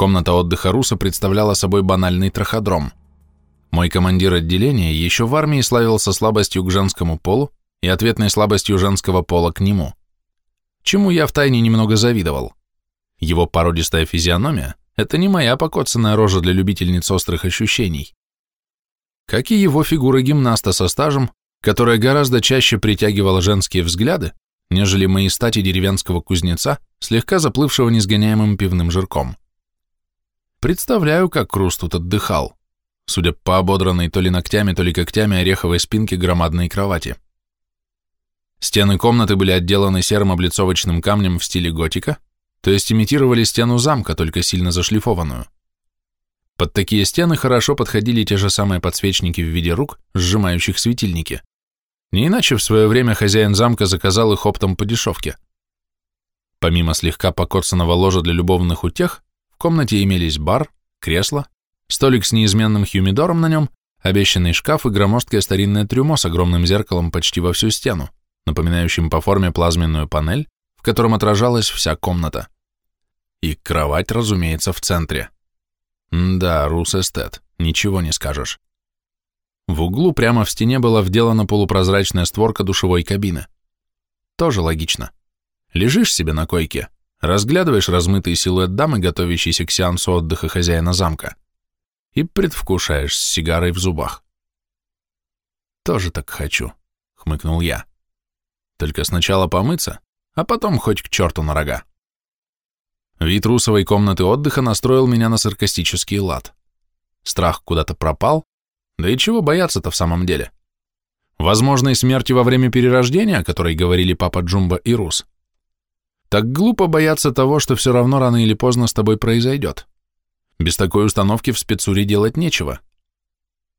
Комната отдыха Руса представляла собой банальный траходром. Мой командир отделения еще в армии славился слабостью к женскому полу и ответной слабостью женского пола к нему. Чему я втайне немного завидовал. Его породистая физиономия – это не моя покоцанная рожа для любительниц острых ощущений. Как и его фигура гимнаста со стажем, которая гораздо чаще притягивала женские взгляды, нежели мои стати деревенского кузнеца, слегка заплывшего несгоняемым пивным жирком. Представляю, как Крус тут отдыхал, судя по ободранной то ли ногтями, то ли когтями ореховой спинке громадной кровати. Стены комнаты были отделаны серым облицовочным камнем в стиле готика, то есть имитировали стену замка, только сильно зашлифованную. Под такие стены хорошо подходили те же самые подсвечники в виде рук, сжимающих светильники. Не иначе в свое время хозяин замка заказал их оптом по дешевке. Помимо слегка покоцанного ложа для любовных утех, комнате имелись бар, кресло, столик с неизменным хюмидором на нем, обещанный шкаф и громоздкое старинное трюмо с огромным зеркалом почти во всю стену, напоминающим по форме плазменную панель, в котором отражалась вся комната. И кровать, разумеется, в центре. да, рус-эстет, ничего не скажешь. В углу прямо в стене была вделана полупрозрачная створка душевой кабины. Тоже логично. Лежишь себе на койке, разглядываешь размытый силуэт дамы, готовящейся к сеансу отдыха хозяина замка, и предвкушаешь с сигарой в зубах. «Тоже так хочу», — хмыкнул я. «Только сначала помыться, а потом хоть к черту на рога». Вид русовой комнаты отдыха настроил меня на саркастический лад. Страх куда-то пропал, да и чего бояться-то в самом деле? Возможной смерти во время перерождения, о которой говорили папа Джумба и Рус. Так глупо бояться того, что все равно рано или поздно с тобой произойдет. Без такой установки в спецуре делать нечего.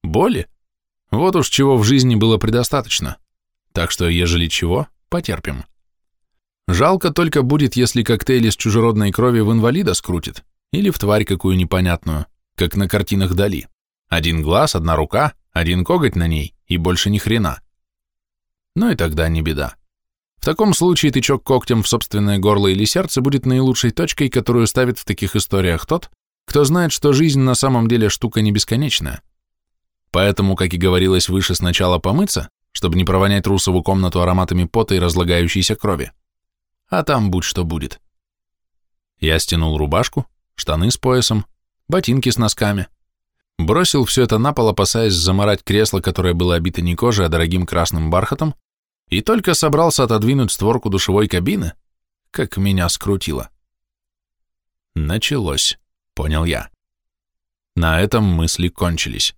Боли? Вот уж чего в жизни было предостаточно. Так что, ежели чего, потерпим. Жалко только будет, если коктейль из чужеродной крови в инвалида скрутит, или в тварь какую непонятную, как на картинах Дали. Один глаз, одна рука, один коготь на ней и больше ни хрена. Ну и тогда не беда. В таком случае тычок когтем в собственное горло или сердце будет наилучшей точкой, которую ставит в таких историях тот, кто знает, что жизнь на самом деле штука не бесконечная. Поэтому, как и говорилось выше, сначала помыться, чтобы не провонять Русову комнату ароматами пота и разлагающейся крови. А там будь что будет. Я стянул рубашку, штаны с поясом, ботинки с носками, Бросил все это на пол, опасаясь заморать кресло, которое было обито не кожей, а дорогим красным бархатом, и только собрался отодвинуть створку душевой кабины, как меня скрутило. Началось, понял я. На этом мысли кончились.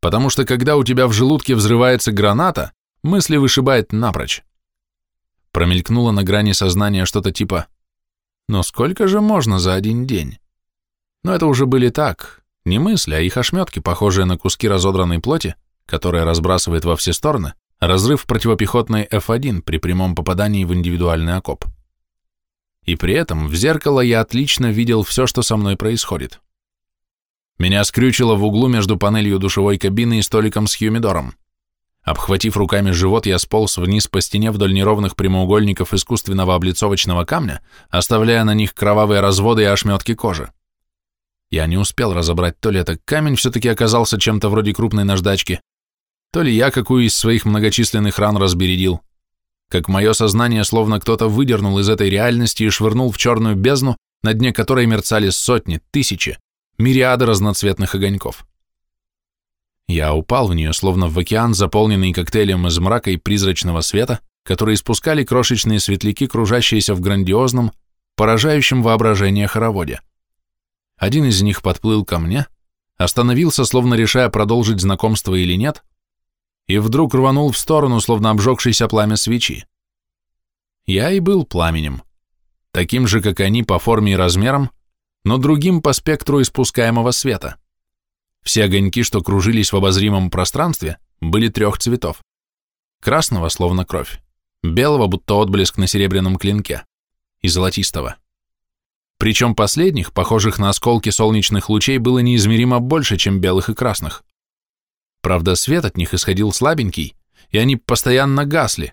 Потому что когда у тебя в желудке взрывается граната, мысли вышибает напрочь. Промелькнуло на грани сознания что-то типа «Но сколько же можно за один день?» Но это уже были так, не мысли, а их ошметки, похожие на куски разодранной плоти, которая разбрасывает во все стороны, разрыв противопехотной F1 при прямом попадании в индивидуальный окоп. И при этом в зеркало я отлично видел все, что со мной происходит. Меня скрючило в углу между панелью душевой кабины и столиком с хьюмидором. Обхватив руками живот, я сполз вниз по стене вдоль неровных прямоугольников искусственного облицовочного камня, оставляя на них кровавые разводы и ошметки кожи. Я не успел разобрать, то ли это камень все-таки оказался чем-то вроде крупной наждачки, то ли я какую из своих многочисленных ран разбередил, как мое сознание словно кто-то выдернул из этой реальности и швырнул в черную бездну, на дне которой мерцали сотни, тысячи, мириады разноцветных огоньков. Я упал в нее, словно в океан, заполненный коктейлем из мрака и призрачного света, которые испускали крошечные светляки, кружащиеся в грандиозном, поражающем воображение хороводе. Один из них подплыл ко мне, остановился, словно решая, продолжить знакомство или нет, и вдруг рванул в сторону, словно обжегшийся пламя свечи. Я и был пламенем, таким же, как они по форме и размерам, но другим по спектру испускаемого света. Все огоньки, что кружились в обозримом пространстве, были трех цветов. Красного, словно кровь, белого, будто отблеск на серебряном клинке, и золотистого. Причем последних, похожих на осколки солнечных лучей, было неизмеримо больше, чем белых и красных. Правда, свет от них исходил слабенький, и они постоянно гасли,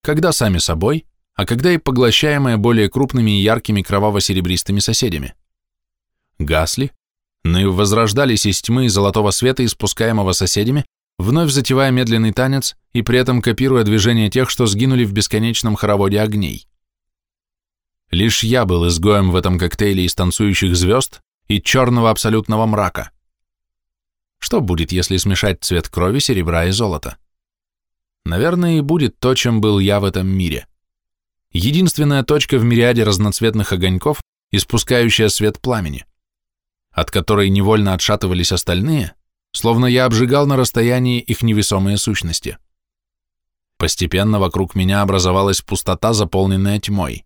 когда сами собой, а когда и поглощаемые более крупными и яркими кроваво-серебристыми соседями. гасли, но и возрождались из тьмы и золотого света, испускаемого соседями, вновь затевая медленный танец и при этом копируя движения тех, что сгинули в бесконечном хороводе огней. Лишь я был изгоем в этом коктейле из танцующих звезд и черного абсолютного мрака. Что будет, если смешать цвет крови, серебра и золота? Наверное, и будет то, чем был я в этом мире. Единственная точка в мириаде разноцветных огоньков, испускающая свет пламени, от которой невольно отшатывались остальные, словно я обжигал на расстоянии их невесомые сущности. Постепенно вокруг меня образовалась пустота, заполненная тьмой,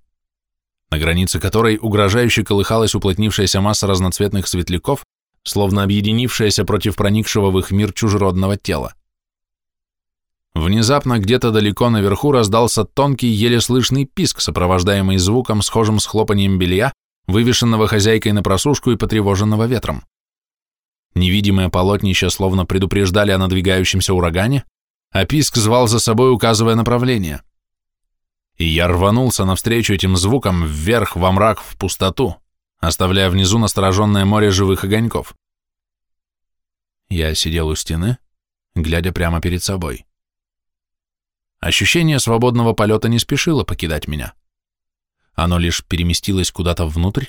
на границе которой угрожающе колыхалась уплотнившаяся масса разноцветных светляков, словно объединившаяся против проникшего в их мир чужеродного тела. Внезапно где-то далеко наверху раздался тонкий, еле слышный писк, сопровождаемый звуком, схожим с хлопанием белья, вывешенного хозяйкой на просушку и потревоженного ветром. Невидимые полотнища словно предупреждали о надвигающемся урагане, а писк звал за собой, указывая направление. И я рванулся навстречу этим звукам вверх, во мрак, в пустоту, оставляя внизу настороженное море живых огоньков. Я сидел у стены, глядя прямо перед собой. Ощущение свободного полета не спешило покидать меня. Оно лишь переместилось куда-то внутрь,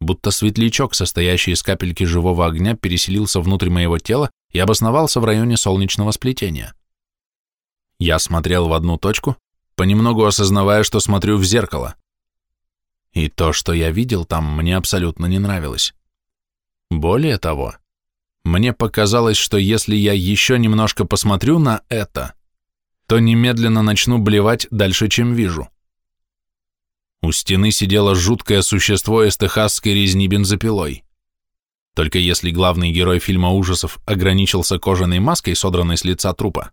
будто светлячок, состоящий из капельки живого огня, переселился внутрь моего тела и обосновался в районе солнечного сплетения. Я смотрел в одну точку, понемногу осознавая, что смотрю в зеркало. И то, что я видел там, мне абсолютно не нравилось. Более того, мне показалось, что если я еще немножко посмотрю на это, то немедленно начну блевать дальше, чем вижу. У стены сидело жуткое существо из техасской резни бензопилой. Только если главный герой фильма ужасов ограничился кожаной маской, содранной с лица трупа,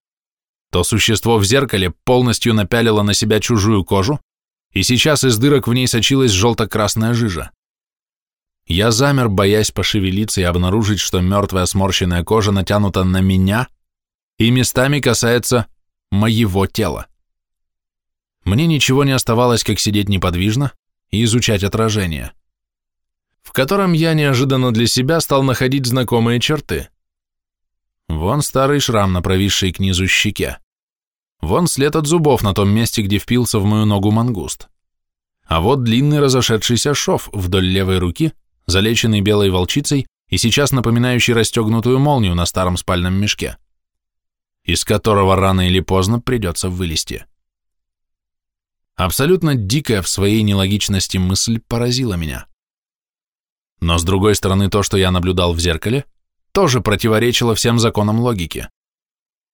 то существо в зеркале полностью напялило на себя чужую кожу, и сейчас из дырок в ней сочилась желто-красная жижа. Я замер, боясь пошевелиться и обнаружить, что мертвая сморщенная кожа натянута на меня и местами касается моего тела. Мне ничего не оставалось, как сидеть неподвижно и изучать отражение, в котором я неожиданно для себя стал находить знакомые черты. Вон старый шрам на провисшей к низу щеке. Вон след от зубов на том месте, где впился в мою ногу мангуст. А вот длинный разошедшийся шов вдоль левой руки, залеченный белой волчицей и сейчас напоминающий расстегнутую молнию на старом спальном мешке из которого рано или поздно придется вылезти. Абсолютно дикая в своей нелогичности мысль поразила меня. Но с другой стороны, то, что я наблюдал в зеркале, тоже противоречило всем законам логики.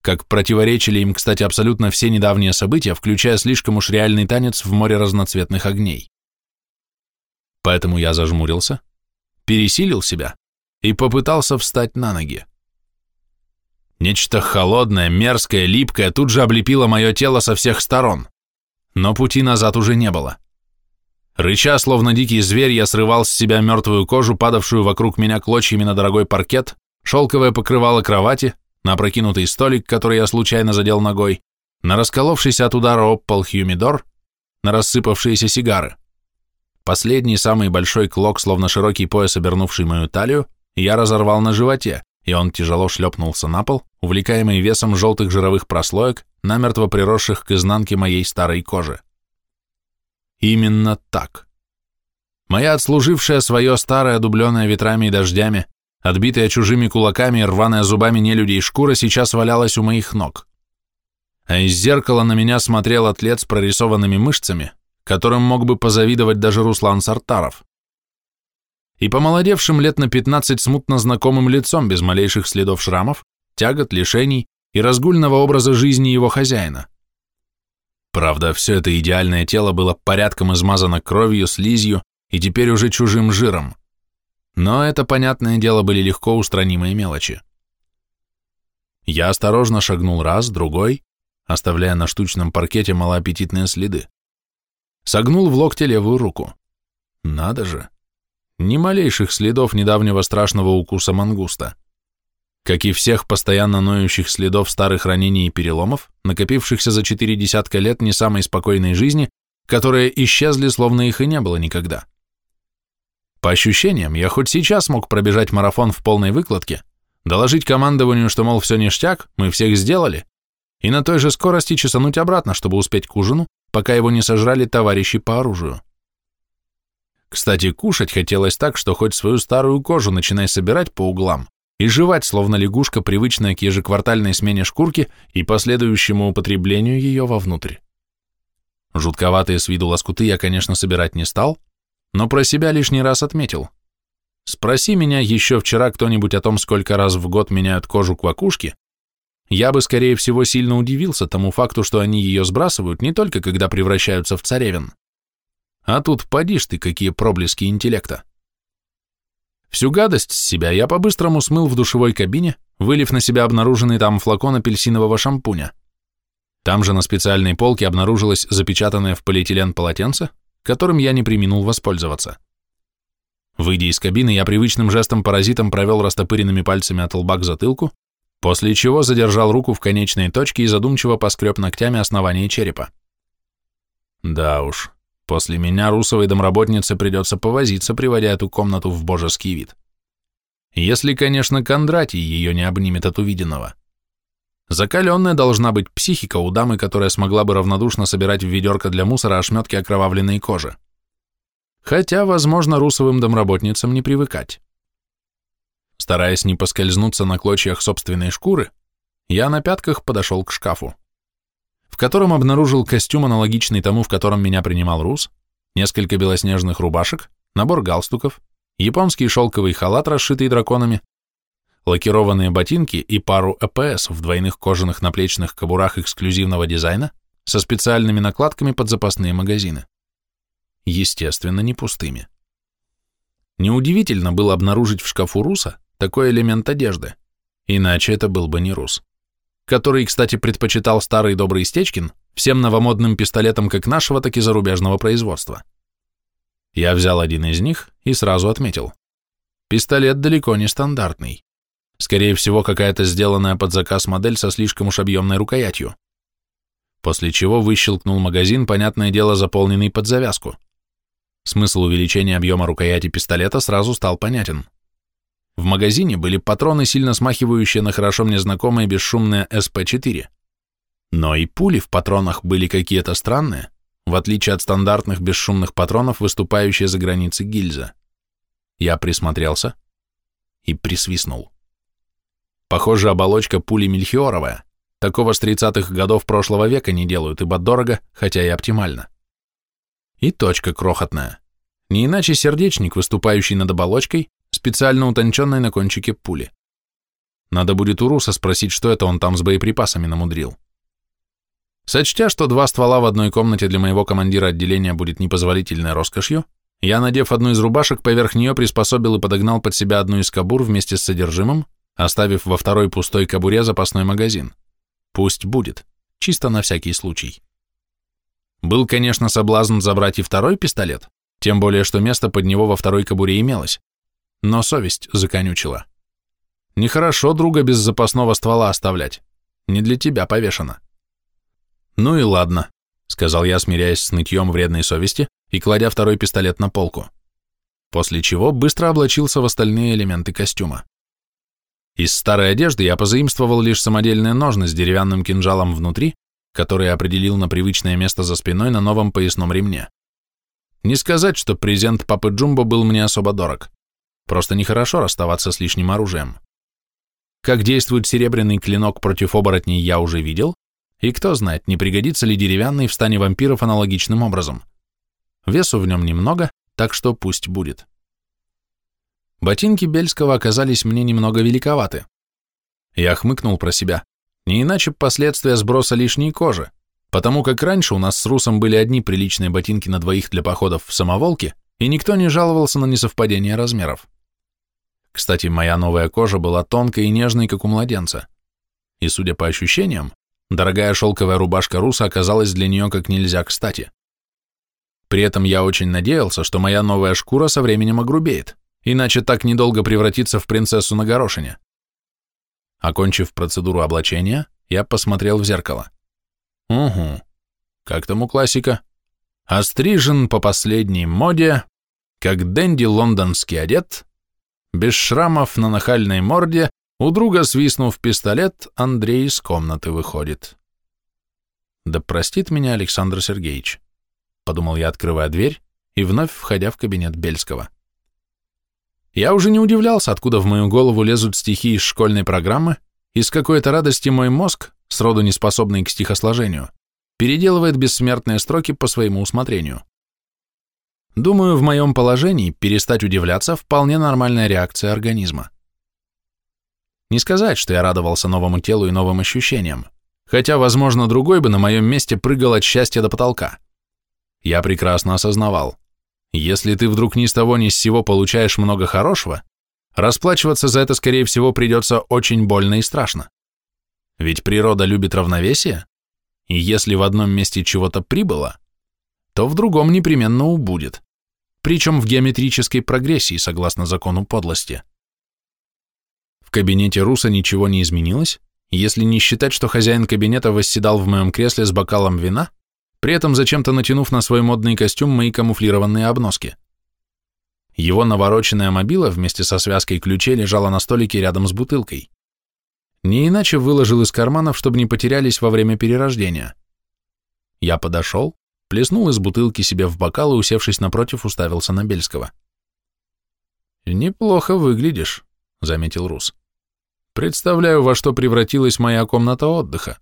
Как противоречили им, кстати, абсолютно все недавние события, включая слишком уж реальный танец в море разноцветных огней. Поэтому я зажмурился, пересилил себя и попытался встать на ноги. Нечто холодное, мерзкое, липкое тут же облепило мое тело со всех сторон. Но пути назад уже не было. Рыча, словно дикий зверь, я срывал с себя мертвую кожу, падавшую вокруг меня клочьями на дорогой паркет, шелковое покрывало кровати, на опрокинутый столик, который я случайно задел ногой, на расколовшийся от удара об пол хьюмидор, на рассыпавшиеся сигары. Последний, самый большой клок, словно широкий пояс, обернувший мою талию, я разорвал на животе, и он тяжело шлепнулся на пол, увлекаемый весом желтых жировых прослоек, намертво приросших к изнанке моей старой кожи. Именно так. Моя отслужившая свое старое, дубленое ветрами и дождями, отбитая чужими кулаками и рваная зубами нелюдей шкура сейчас валялась у моих ног. А из зеркала на меня смотрел атлет с прорисованными мышцами, которым мог бы позавидовать даже Руслан Сартаров и помолодевшим лет на 15 смутно знакомым лицом без малейших следов шрамов, тягот, лишений и разгульного образа жизни его хозяина. Правда, все это идеальное тело было порядком измазано кровью, слизью и теперь уже чужим жиром. Но это, понятное дело, были легко устранимые мелочи. Я осторожно шагнул раз, другой, оставляя на штучном паркете малоаппетитные следы. Согнул в локте левую руку. Надо же. Ни малейших следов недавнего страшного укуса мангуста. Как и всех постоянно ноющих следов старых ранений и переломов, накопившихся за четыре десятка лет не самой спокойной жизни, которые исчезли, словно их и не было никогда. По ощущениям, я хоть сейчас мог пробежать марафон в полной выкладке, доложить командованию, что, мол, все ништяк, мы всех сделали, и на той же скорости чесануть обратно, чтобы успеть к ужину, пока его не сожрали товарищи по оружию. Кстати, кушать хотелось так, что хоть свою старую кожу начинай собирать по углам и жевать, словно лягушка, привычная к ежеквартальной смене шкурки и последующему употреблению ее вовнутрь. Жутковатые с виду лоскуты я, конечно, собирать не стал, но про себя лишний раз отметил. Спроси меня еще вчера кто-нибудь о том, сколько раз в год меняют кожу квакушки, я бы, скорее всего, сильно удивился тому факту, что они ее сбрасывают не только когда превращаются в царевин. А тут поди ты, какие проблески интеллекта. Всю гадость с себя я по-быстрому смыл в душевой кабине, вылив на себя обнаруженный там флакон апельсинового шампуня. Там же на специальной полке обнаружилось запечатанное в полиэтилен полотенце, которым я не приминул воспользоваться. Выйдя из кабины, я привычным жестом паразитом провел растопыренными пальцами от лба к затылку, после чего задержал руку в конечной точке и задумчиво поскреб ногтями основание черепа. Да уж, после меня русовой домработнице придется повозиться, приводя эту комнату в божеский вид. Если, конечно, Кондратий ее не обнимет от увиденного. Закаленная должна быть психика у дамы, которая смогла бы равнодушно собирать в ведерко для мусора ошметки окровавленной кожи. Хотя, возможно, русовым домработницам не привыкать. Стараясь не поскользнуться на клочьях собственной шкуры, я на пятках подошел к шкафу, в котором обнаружил костюм, аналогичный тому, в котором меня принимал Рус, несколько белоснежных рубашек, набор галстуков, японский шелковый халат, расшитый драконами, лакированные ботинки и пару ЭПС в двойных кожаных наплечных кобурах эксклюзивного дизайна со специальными накладками под запасные магазины. Естественно, не пустыми. Неудивительно было обнаружить в шкафу Руса такой элемент одежды, иначе это был бы не Рус, который, кстати, предпочитал старый добрый Стечкин всем новомодным пистолетам как нашего, так и зарубежного производства. Я взял один из них и сразу отметил. Пистолет далеко не стандартный. Скорее всего, какая-то сделанная под заказ модель со слишком уж объемной рукоятью. После чего выщелкнул магазин, понятное дело, заполненный под завязку. Смысл увеличения объема рукояти пистолета сразу стал понятен. В магазине были патроны, сильно смахивающие на хорошо мне знакомые бесшумные СП-4. Но и пули в патронах были какие-то странные, в отличие от стандартных бесшумных патронов, выступающие за границы гильза. Я присмотрелся и присвистнул. Похоже, оболочка пули мельхиоровая. Такого с 30-х годов прошлого века не делают, ибо дорого, хотя и оптимально. И точка крохотная. Не иначе сердечник, выступающий над оболочкой, специально утонченной на кончике пули. Надо будет у Руса спросить, что это он там с боеприпасами намудрил. Сочтя, что два ствола в одной комнате для моего командира отделения будет непозволительной роскошью, я, надев одну из рубашек, поверх нее приспособил и подогнал под себя одну из кабур вместе с содержимым, оставив во второй пустой кобуре запасной магазин. Пусть будет, чисто на всякий случай. Был, конечно, соблазн забрать и второй пистолет, тем более, что место под него во второй кобуре имелось, но совесть законючила. Нехорошо друга без запасного ствола оставлять, не для тебя повешено. Ну и ладно, сказал я, смиряясь с нытьем вредной совести и кладя второй пистолет на полку, после чего быстро облачился в остальные элементы костюма. Из старой одежды я позаимствовал лишь самодельные ножны с деревянным кинжалом внутри, который определил на привычное место за спиной на новом поясном ремне. Не сказать, что презент папы Джумбо был мне особо дорог. Просто нехорошо расставаться с лишним оружием. Как действует серебряный клинок против оборотней, я уже видел, и кто знает, не пригодится ли деревянный в стане вампиров аналогичным образом. Весу в нем немного, так что пусть будет. Ботинки Бельского оказались мне немного великоваты. Я хмыкнул про себя. Не иначе последствия сброса лишней кожи, потому как раньше у нас с Русом были одни приличные ботинки на двоих для походов в самоволке, и никто не жаловался на несовпадение размеров. Кстати, моя новая кожа была тонкой и нежной, как у младенца. И, судя по ощущениям, дорогая шелковая рубашка Руса оказалась для нее как нельзя кстати. При этом я очень надеялся, что моя новая шкура со временем огрубеет иначе так недолго превратиться в принцессу на горошине. Окончив процедуру облачения, я посмотрел в зеркало. Угу, как там у классика? Острижен по последней моде, как Дэнди лондонский одет, без шрамов на нахальной морде, у друга свистнув пистолет, Андрей из комнаты выходит. Да простит меня Александр Сергеевич, подумал я, открывая дверь и вновь входя в кабинет Бельского. Я уже не удивлялся, откуда в мою голову лезут стихи из школьной программы, и с какой-то радости мой мозг, сроду не способный к стихосложению, переделывает бессмертные строки по своему усмотрению. Думаю, в моем положении перестать удивляться вполне нормальная реакция организма. Не сказать, что я радовался новому телу и новым ощущениям, хотя, возможно, другой бы на моем месте прыгал от счастья до потолка. Я прекрасно осознавал, если ты вдруг ни с того ни с сего получаешь много хорошего, расплачиваться за это, скорее всего, придется очень больно и страшно. Ведь природа любит равновесие, и если в одном месте чего-то прибыло, то в другом непременно убудет причем в геометрической прогрессии, согласно закону подлости. В кабинете Руса ничего не изменилось, если не считать, что хозяин кабинета восседал в моем кресле с бокалом вина, при этом зачем-то натянув на свой модный костюм мои камуфлированные обноски. Его навороченная мобила вместе со связкой ключей лежала на столике рядом с бутылкой. Не иначе выложил из карманов, чтобы не потерялись во время перерождения. Я подошел, плеснул из бутылки себе в бокал и, усевшись напротив, уставился на Бельского. «Неплохо выглядишь», — заметил Рус. «Представляю, во что превратилась моя комната отдыха.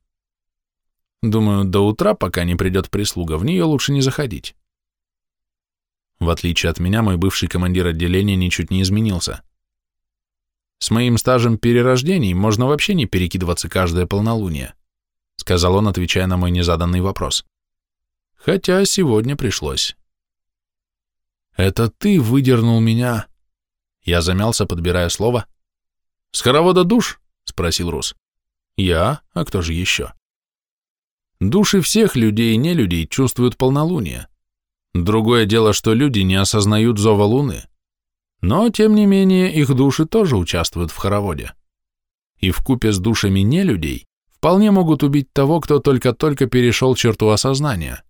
Думаю, до утра, пока не придет прислуга, в нее лучше не заходить». В отличие от меня, мой бывший командир отделения ничуть не изменился. «С моим стажем перерождений можно вообще не перекидываться каждое полнолуние», сказал он, отвечая на мой незаданный вопрос. Хотя сегодня пришлось. «Это ты выдернул меня...» Я замялся, подбирая слово. «С хоровода душ?» — спросил Рус. «Я? А кто же еще?» «Души всех людей и не людей чувствуют полнолуние. Другое дело, что люди не осознают зова Луны. Но, тем не менее, их души тоже участвуют в хороводе. И в купе с душами не людей вполне могут убить того, кто только-только перешел черту осознания.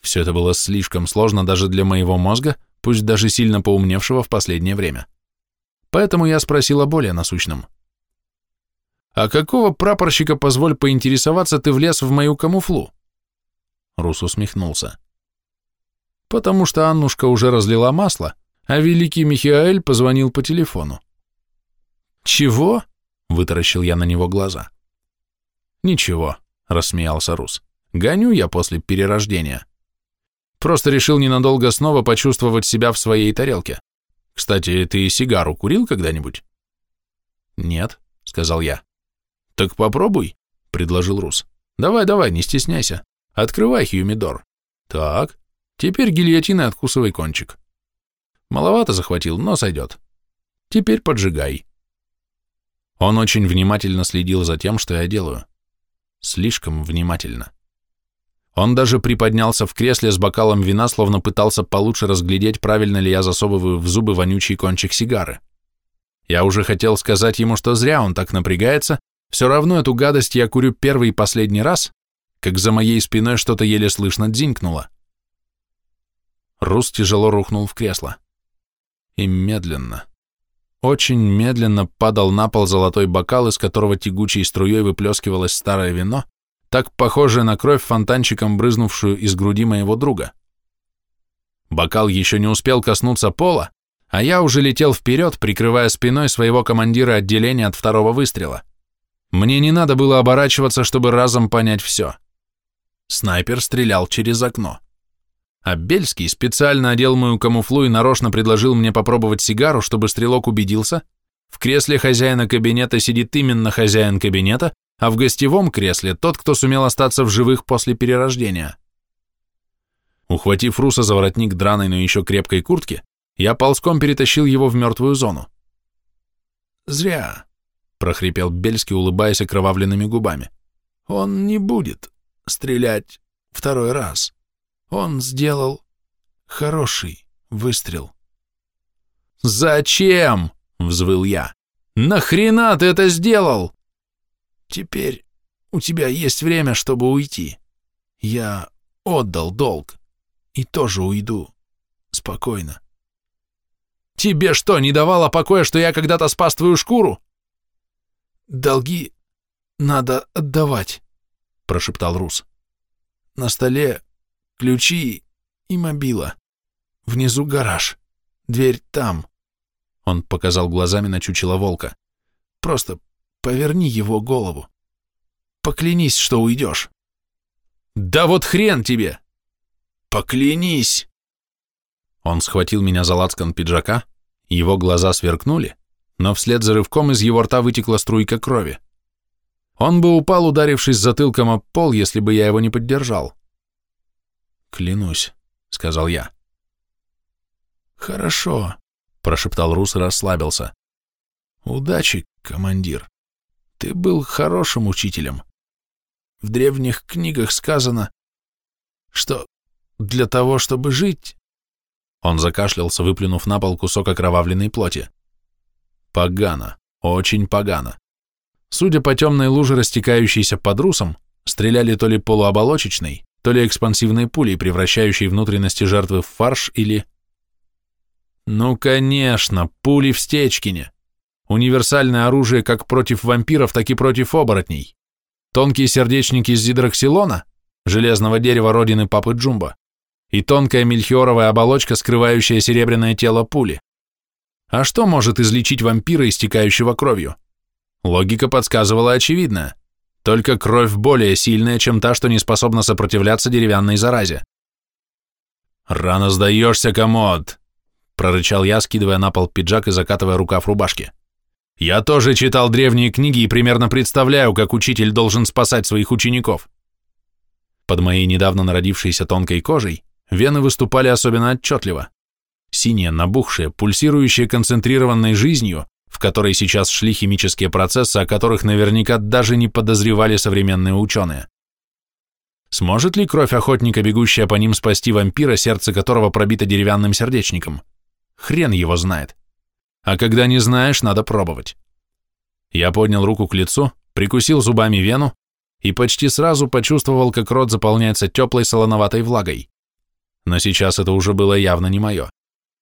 Все это было слишком сложно даже для моего мозга, пусть даже сильно поумневшего в последнее время. Поэтому я спросил о более насущном. «А какого прапорщика, позволь поинтересоваться, ты влез в мою камуфлу?» Рус усмехнулся. «Потому что Аннушка уже разлила масло, а великий Михаэль позвонил по телефону». «Чего?» — вытаращил я на него глаза. «Ничего», — рассмеялся Рус. «Гоню я после перерождения. Просто решил ненадолго снова почувствовать себя в своей тарелке. Кстати, ты сигару курил когда-нибудь? Нет, сказал я. Так попробуй, предложил Рус. Давай, давай, не стесняйся. Открывай хьюмидор. Так, теперь гильотиной откусывай кончик. Маловато захватил, но сойдет. Теперь поджигай. Он очень внимательно следил за тем, что я делаю. Слишком внимательно. Он даже приподнялся в кресле с бокалом вина, словно пытался получше разглядеть, правильно ли я засовываю в зубы вонючий кончик сигары. Я уже хотел сказать ему, что зря он так напрягается, все равно эту гадость я курю первый и последний раз, как за моей спиной что-то еле слышно дзинькнуло. Рус тяжело рухнул в кресло. И медленно, очень медленно падал на пол золотой бокал, из которого тягучей струей выплескивалось старое вино, так похожая на кровь фонтанчиком брызнувшую из груди моего друга. Бокал еще не успел коснуться пола, а я уже летел вперед, прикрывая спиной своего командира отделения от второго выстрела. Мне не надо было оборачиваться, чтобы разом понять все. Снайпер стрелял через окно. А Бельский специально одел мою камуфлу и нарочно предложил мне попробовать сигару, чтобы стрелок убедился, в кресле хозяина кабинета сидит именно хозяин кабинета, а в гостевом кресле тот, кто сумел остаться в живых после перерождения. Ухватив Руса за воротник драной, но еще крепкой куртки, я ползком перетащил его в мертвую зону. «Зря», — прохрипел Бельский, улыбаясь окровавленными губами. «Он не будет стрелять второй раз. Он сделал хороший выстрел». «Зачем?» — взвыл я. «Нахрена ты это сделал?» Теперь у тебя есть время, чтобы уйти. Я отдал долг и тоже уйду спокойно. Тебе что, не давало покоя, что я когда-то спас твою шкуру? Долги надо отдавать, прошептал Рус. На столе ключи и мобила. Внизу гараж. Дверь там. Он показал глазами на чучело волка. Просто поверни его голову. Поклянись, что уйдешь. Да вот хрен тебе! Поклянись! Он схватил меня за лацкан пиджака, его глаза сверкнули, но вслед за рывком из его рта вытекла струйка крови. Он бы упал, ударившись затылком об пол, если бы я его не поддержал. «Клянусь», — сказал я. «Хорошо», — прошептал Рус и расслабился. «Удачи, командир. Ты был хорошим учителем. В древних книгах сказано, что для того, чтобы жить...» Он закашлялся, выплюнув на пол кусок окровавленной плоти. «Погано, очень погано. Судя по темной луже, растекающейся под русом, стреляли то ли полуоболочечной, то ли экспансивной пулей, превращающей внутренности жертвы в фарш или... Ну, конечно, пули в Стечкине. Универсальное оружие как против вампиров, так и против оборотней. Тонкие сердечники из зидроксилона, железного дерева родины папы Джумба, и тонкая мельхиоровая оболочка, скрывающая серебряное тело пули. А что может излечить вампира, истекающего кровью? Логика подсказывала очевидно. Только кровь более сильная, чем та, что не способна сопротивляться деревянной заразе. «Рано сдаешься, комод!» – прорычал я, скидывая на пол пиджак и закатывая рукав рубашки. «Я тоже читал древние книги и примерно представляю, как учитель должен спасать своих учеников». Под моей недавно народившейся тонкой кожей вены выступали особенно отчетливо. Синие, набухшие, пульсирующие концентрированной жизнью, в которой сейчас шли химические процессы, о которых наверняка даже не подозревали современные ученые. Сможет ли кровь охотника, бегущая по ним, спасти вампира, сердце которого пробито деревянным сердечником? Хрен его знает. А когда не знаешь, надо пробовать. Я поднял руку к лицу, прикусил зубами вену и почти сразу почувствовал, как рот заполняется теплой солоноватой влагой. Но сейчас это уже было явно не мое.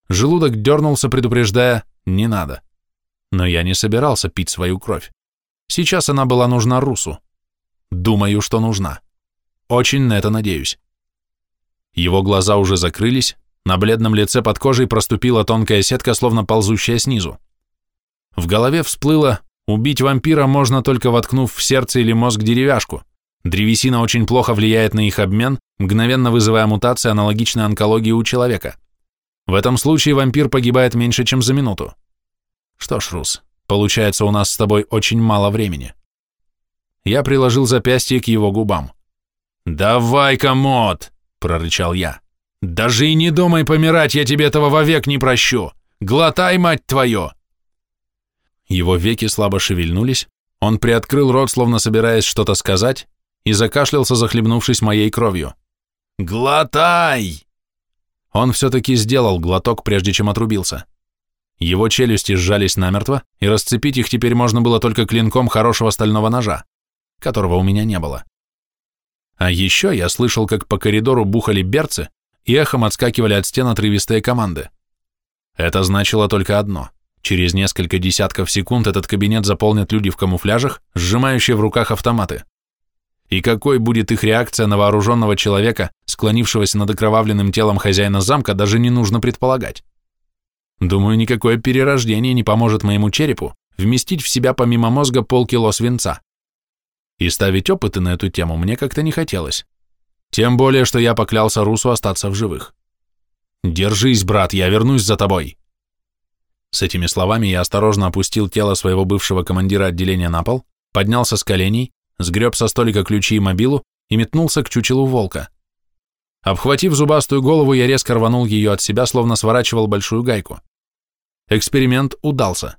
Желудок дернулся, предупреждая «не надо». Но я не собирался пить свою кровь. Сейчас она была нужна Русу. Думаю, что нужна. Очень на это надеюсь. Его глаза уже закрылись, на бледном лице под кожей проступила тонкая сетка, словно ползущая снизу. В голове всплыло «убить вампира можно только воткнув в сердце или мозг деревяшку». Древесина очень плохо влияет на их обмен, мгновенно вызывая мутации, аналогичной онкологии у человека. В этом случае вампир погибает меньше, чем за минуту. Что ж, Рус, получается у нас с тобой очень мало времени. Я приложил запястье к его губам. «Давай-ка, мод!» — прорычал я. «Даже и не думай помирать, я тебе этого вовек не прощу! Глотай, мать твою!» Его веки слабо шевельнулись, он приоткрыл рот, словно собираясь что-то сказать, и закашлялся, захлебнувшись моей кровью. «Глотай!» Он все-таки сделал глоток, прежде чем отрубился. Его челюсти сжались намертво, и расцепить их теперь можно было только клинком хорошего стального ножа, которого у меня не было. А еще я слышал, как по коридору бухали берцы и эхом отскакивали от стен отрывистые команды. Это значило только одно. Через несколько десятков секунд этот кабинет заполнят люди в камуфляжах, сжимающие в руках автоматы. И какой будет их реакция на вооруженного человека, склонившегося над окровавленным телом хозяина замка, даже не нужно предполагать. Думаю, никакое перерождение не поможет моему черепу вместить в себя помимо мозга полкило свинца. И ставить опыты на эту тему мне как-то не хотелось. Тем более, что я поклялся Русу остаться в живых. «Держись, брат, я вернусь за тобой!» С этими словами я осторожно опустил тело своего бывшего командира отделения на пол, поднялся с коленей, сгреб со столика ключи и мобилу и метнулся к чучелу волка. Обхватив зубастую голову, я резко рванул ее от себя, словно сворачивал большую гайку. Эксперимент удался.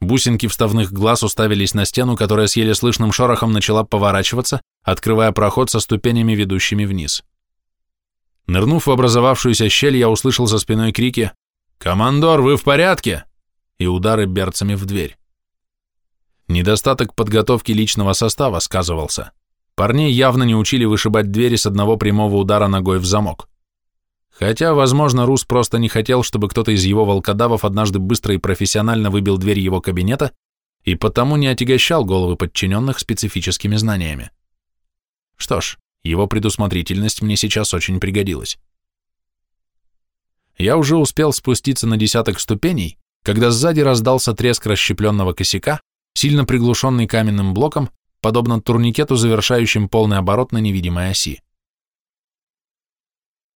Бусинки вставных глаз уставились на стену, которая с еле слышным шорохом начала поворачиваться, открывая проход со ступенями, ведущими вниз. Нырнув в образовавшуюся щель, я услышал за спиной крики «Командор, вы в порядке?» и удары берцами в дверь. Недостаток подготовки личного состава сказывался. Парней явно не учили вышибать двери с одного прямого удара ногой в замок. Хотя, возможно, Рус просто не хотел, чтобы кто-то из его волкодавов однажды быстро и профессионально выбил дверь его кабинета и потому не отягощал головы подчиненных специфическими знаниями. Что ж, его предусмотрительность мне сейчас очень пригодилась. Я уже успел спуститься на десяток ступеней, когда сзади раздался треск расщепленного косяка, сильно приглушенный каменным блоком, подобно турникету, завершающим полный оборот на невидимой оси.